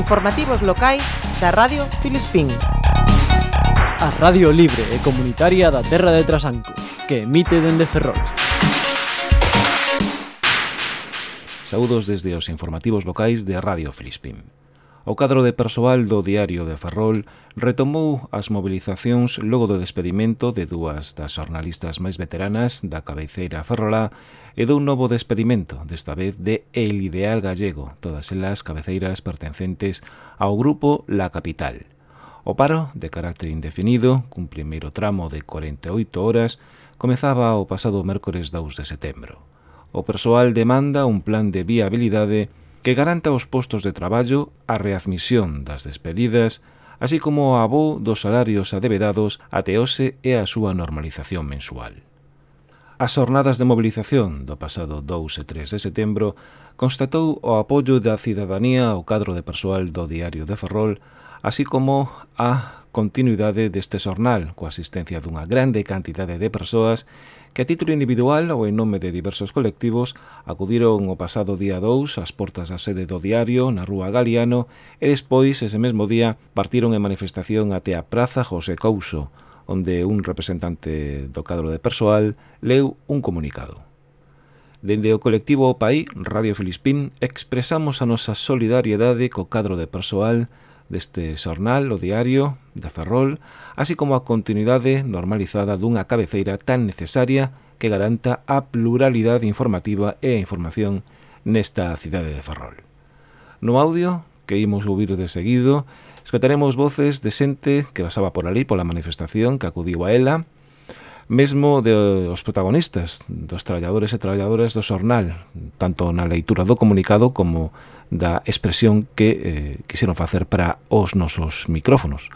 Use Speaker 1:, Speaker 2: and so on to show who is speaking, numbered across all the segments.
Speaker 1: Informativos locais da Radio Filispín.
Speaker 2: A Radio Libre e Comunitaria da Terra de Trasanco, que emite dende Ferrol.
Speaker 3: Saúdos desde os informativos locais de Radio Filispín. O cadro de persoal do Diario de Ferrol retomou as mobilizacións logo do despedimento de dúas das xornalistas máis veteranas da cabeceira ferrolá e dun novo despedimento, desta vez de El Ideal Gallego, todas elas cabeceiras pertencentes ao grupo La Capital. O paro, de carácter indefinido, cun primeiro tramo de 48 horas, comezaba o pasado mércores 2 de setembro. O persoal demanda un plan de viabilidade que garanta os postos de traballo, a readmisión das despedidas, así como o abó dos salarios adevedados até hoxe e a súa normalización mensual. As jornadas de mobilización do pasado 2 e 3 de setembro constatou o apoio da cidadanía ao cadro de persoal do Diario de Ferrol, así como a continuidade deste xornal, coa asistencia dunha grande cantidade de persoas que a título individual ou en nome de diversos colectivos acudiron o pasado día 2 ás portas da sede do diario na Rúa Galiano e despois, ese mesmo día, partiron en manifestación até a Praza José Couso, onde un representante do cadro de persoal leu un comunicado. Dende o colectivo O Radio Filispín, expresamos a nosa solidariedade co cadro de persoal deste xornal, o diario da Ferrol, así como a continuidade normalizada dunha cabeceira tan necesaria que garanta a pluralidade informativa e a información nesta cidade de Ferrol. No audio, que imos ouvir de seguido, escotaremos voces de xente que pasaba por ali pola manifestación que acudiu a ela, mesmo de, os protagonistas, dos traballadores e traballadoras do xornal, tanto na leitura do comunicado como da expresión que eh, quixeron facer para os nosos micrófonos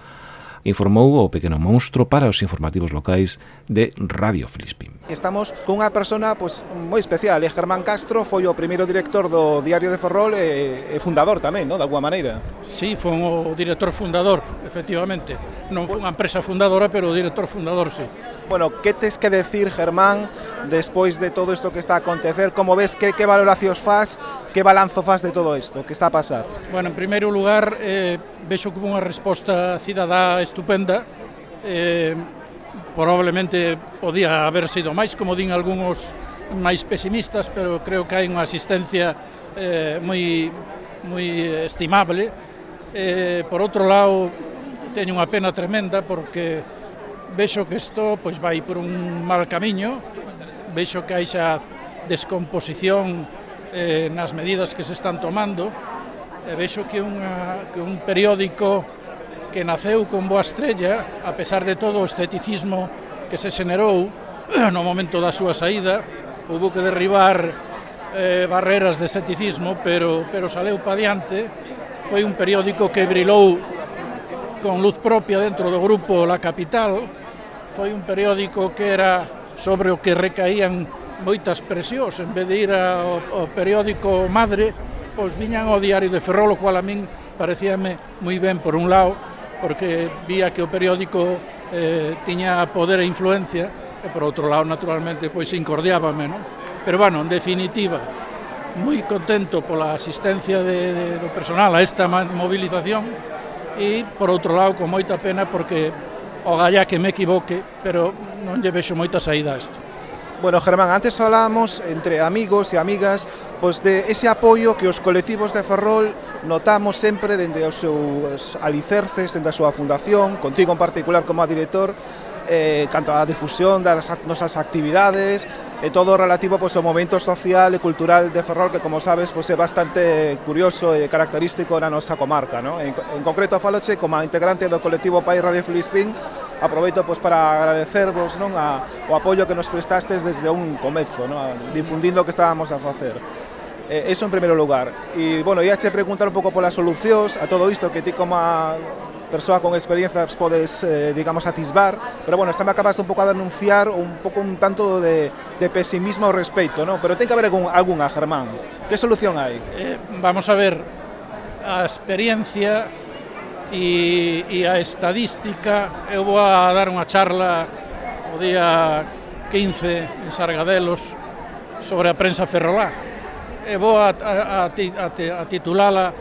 Speaker 3: informou o pequeno monstro para os informativos locais de Radio Filispín.
Speaker 4: Estamos cunha persona pois, moi especial, é Germán Castro, foi o primeiro director do Diario de Ferrol e, e fundador tamén, ¿no? De alguma maneira.
Speaker 5: Sí, foi o director fundador, efectivamente. Non foi unha empresa fundadora, pero o director fundador, sí.
Speaker 4: Bueno, que tes que decir, Germán, despois de todo isto que está a acontecer, como ves, que, que valoracións faz, que balanzo faz de todo isto, que está a pasar?
Speaker 5: Bueno, en primeiro lugar, eh, vexo como unha resposta cidadá estupenda, eh, probablemente podía haber sido máis, como din algúns máis pesimistas, pero creo que hai unha asistencia eh, moi, moi estimable. Eh, por outro lado, teño unha pena tremenda porque vexo que isto pois vai por un mal camiño veixo que hai xa descomposición eh, nas medidas que se están tomando, e vexo que, unha, que un periódico que naceu con boa estrella, a pesar de todo o esteticismo que se xenerou no momento da súa saída, houve que derribar eh, barreras de esteticismo, pero, pero saleu pa diante. Foi un periódico que brilou con luz propia dentro do grupo La Capital. Foi un periódico que era sobre o que recaían moitas presións, en vez de ir ao, ao periódico Madre, pois viñan ao diario de Ferrol, o cual a min parecíame moi ben por un lado, porque vía que o periódico eh, tiña poder e influencia, e por outro lado, naturalmente, pois incordiábame, non? Pero, bueno, en definitiva, moi contento pola asistencia de, de, do personal a esta movilización e, por outro lado, con moita pena porque o galla que me equivoque, pero non lle vexo moita saída a isto.
Speaker 4: Bueno, Germán, antes falamos entre amigos e amigas pois de ese apoio que os colectivos de Ferrol notamos sempre dende os seus alicerces, dende a súa fundación, contigo en particular como a director, eh, canto a difusión das nosas actividades, e todo relativo pois, ao momento social e cultural de Ferrol, que como sabes pois, é bastante curioso e característico na nosa comarca. No? En, en concreto, faloche como integrante do colectivo Pai Radio Filispín, aproveito pois, para agradecervos non, a, o apoio que nos prestastes desde un comezo, non, difundindo o que estábamos a facer. Eh, eso en primeiro lugar. E, bueno, ia che preguntar un pouco polas solucións a todo isto que ti como a, persoa con experiencia pues, podes, eh, digamos, atisbar, pero bueno, xa me acabas un pouco a denunciar un pouco un tanto de, de pesimismo ao respecto, ¿no? pero ten que haber algún, algunha, Germán. Que solución hai?
Speaker 5: Eh, vamos a ver, a experiencia e, e a estadística, eu vou a dar unha charla o día 15 en Sargadelos sobre a prensa ferrolá. E vou a, a, a, a, a titulala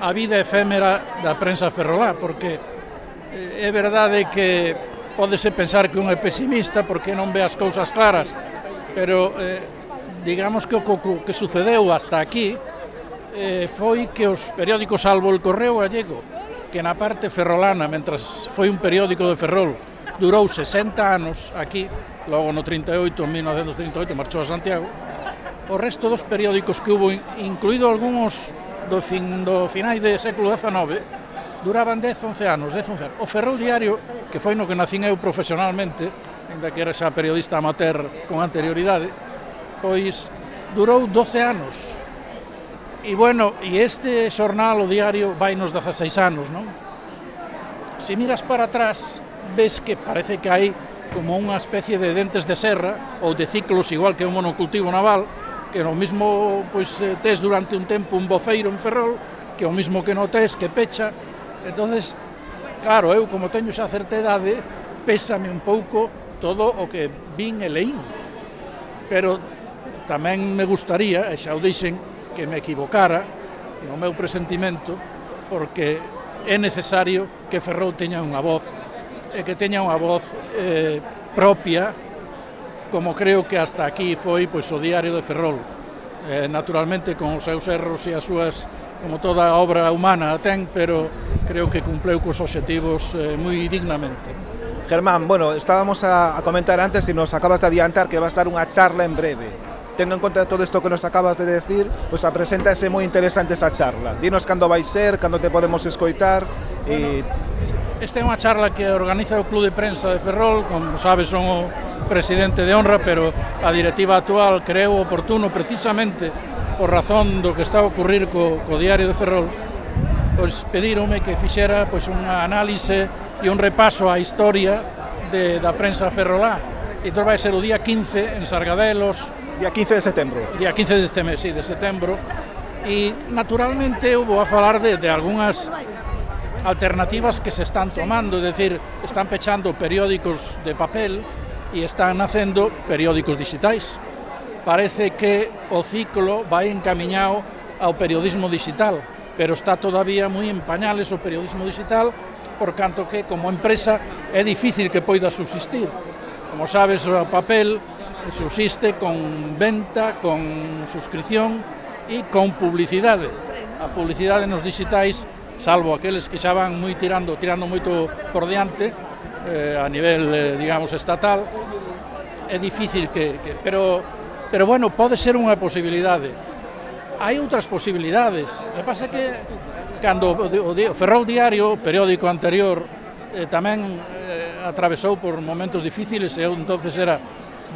Speaker 5: a vida efémera da prensa ferrolá, porque eh, é verdade que pódese pensar que un é pesimista porque non ve as cousas claras, pero eh, digamos que o que sucedeu hasta aquí eh, foi que os periódicos salvo el Correo Gallego, que na parte ferrolana, mentras foi un periódico de Ferrol, durou 60 anos aquí, logo no 38, 1938, marchou a Santiago, o resto dos periódicos que hubo, incluído algúns do, fin, do finais de século XIX duraban 10, 11 anos, 10, 11 anos. O ferroviario, que foi no que nacín eu profesionalmente, ainda que era xa periodista amateur con anterioridade, pois durou 12 anos. E bueno, e este xornal, o diario, vai nos 16 anos, non? Se miras para atrás, ves que parece que hai como unha especie de dentes de serra ou de ciclos igual que un monocultivo naval que no mismo pois, eh, tes durante un tempo un bofeiro en Ferrol, que o mismo que no tes, que pecha. entonces claro, eu como teño xa certa idade, pésame un pouco todo o que vin e leín. Pero tamén me gustaría, e xa o dixen, que me equivocara no meu presentimento, porque é necesario que Ferrou teña unha voz, e que teña unha voz eh, propia como creo que hasta aquí foi pois o diario de Ferrol. Eh, naturalmente con os seus erros e as súas como toda obra humana ten, pero creo que cumpleu cos obxectivos eh, moi dignamente.
Speaker 4: Germán, bueno, estábamos a, a comentar antes e nos acabas de adiantar que vas dar estar unha charla en breve. Tendo en conta todo isto que nos acabas de decir, pois pues apresentase moi interesante esa charla. Dinos cando vai ser, cando te podemos escoitar e
Speaker 5: Esta é unha charla que organiza o Club de Prensa de Ferrol, como sabes son o presidente de honra, pero a directiva actual creu oportuno precisamente por razón do que está a ocurrir co, co diario de Ferrol, pois pedironme que fixera pois unha análise e un repaso á historia de, da prensa ferrolá. E entón vai ser o día 15 en Sargadelos.
Speaker 4: Día 15 de setembro.
Speaker 5: Día 15 deste mes, sí, de setembro. E naturalmente eu vou a falar de, de algunhas alternativas que se están tomando, é dicir, están pechando periódicos de papel e están nacendo periódicos digitais. Parece que o ciclo vai encaminado ao periodismo digital, pero está todavía moi en pañales o periodismo digital, por canto que como empresa é difícil que poida subsistir. Como sabes, o papel subsiste con venta, con suscripción e con publicidade. A publicidade nos digitais salvo aqueles que xa van moi tirando, tirando moito por diante eh, a nivel, eh, digamos, estatal, é difícil que, que pero pero bueno, pode ser unha posibilidade. Hai outras posibilidades. O que pasa que cando o, o, o Ferrol Diario, o periódico anterior, eh, tamén eh, atravesou por momentos difíciles e eu entonces era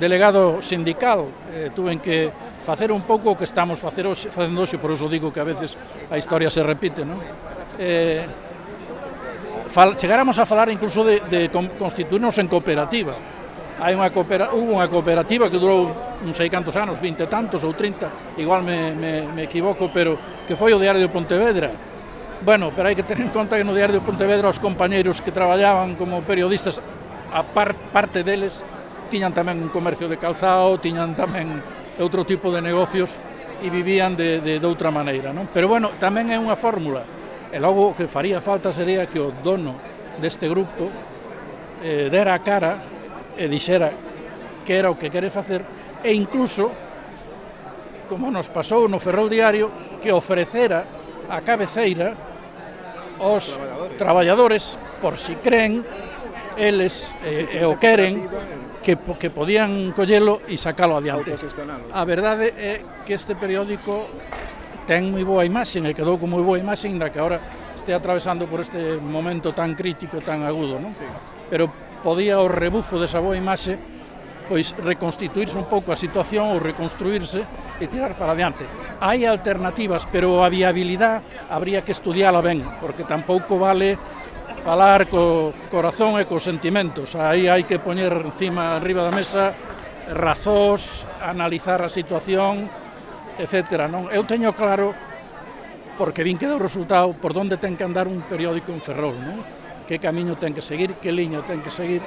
Speaker 5: delegado sindical, eh, tuven que facer un pouco o que estamos facer hoxe, facendo hoxe, por iso digo que a veces a historia se repite, non? eh, fal, chegáramos a falar incluso de, de constituirnos en cooperativa. Hai unha coopera, hubo unha cooperativa que durou non sei cantos anos, 20 tantos ou 30, igual me, me, me equivoco, pero que foi o Diario de Pontevedra. Bueno, pero hai que tener en conta que no Diario de Pontevedra os compañeiros que traballaban como periodistas, a par, parte deles, tiñan tamén un comercio de calzado, tiñan tamén outro tipo de negocios e vivían de, de, de outra maneira. Non? Pero bueno, tamén é unha fórmula E logo o que faría falta sería que o dono deste grupo eh, dera a cara e dixera que era o que quere facer e incluso como nos pasou no Ferrol Diario que ofrecera a cabeceira aos traballadores, traballadores por si creen eles eh, e o queren que, que podían collelo e sacalo adiante. A verdade é que este periódico ten moi boa imaxe e quedou con moi boa imaxe inda que agora este atravesando por este momento tan crítico, tan agudo, non? Sí. Pero podía o rebufo desa boa imaxe pois reconstituirse un pouco a situación ou reconstruirse e tirar para adiante. Hai alternativas, pero a viabilidade habría que estudiala ben, porque tampouco vale falar co corazón e cos sentimentos. Aí hai que poñer encima, arriba da mesa, razóns, analizar a situación, etc. Non? Eu teño claro, porque vin que deu resultado, por onde ten que andar un periódico en Ferrol, non? que camiño ten que seguir, que liña ten que seguir,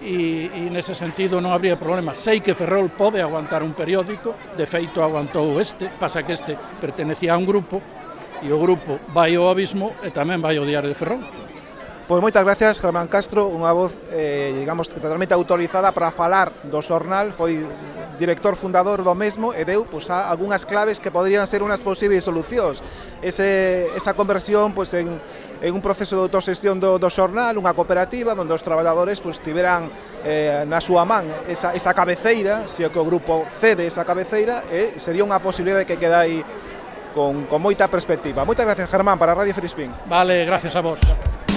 Speaker 5: e, e nese sentido non habría problema. Sei que Ferrol pode aguantar un periódico, de feito aguantou este, pasa que este pertenecía a un grupo, e o grupo vai ao abismo e tamén vai ao Diario de Ferrol.
Speaker 4: Pois moitas gracias, Germán Castro, unha voz, eh, digamos, totalmente autorizada para falar do xornal, foi director fundador do mesmo e deu pois, a, algunhas claves que podrían ser unhas posibles solucións. Ese, esa conversión pois, en, en un proceso de autosestión do, do xornal, unha cooperativa onde os traballadores pois, tiveran eh, na súa man esa, esa cabeceira, se o que o grupo cede esa cabeceira, eh, sería unha posibilidade que queda aí con, con moita perspectiva. Moitas gracias, Germán, para Radio Frispín.
Speaker 5: Vale, gracias a vos. Gracias.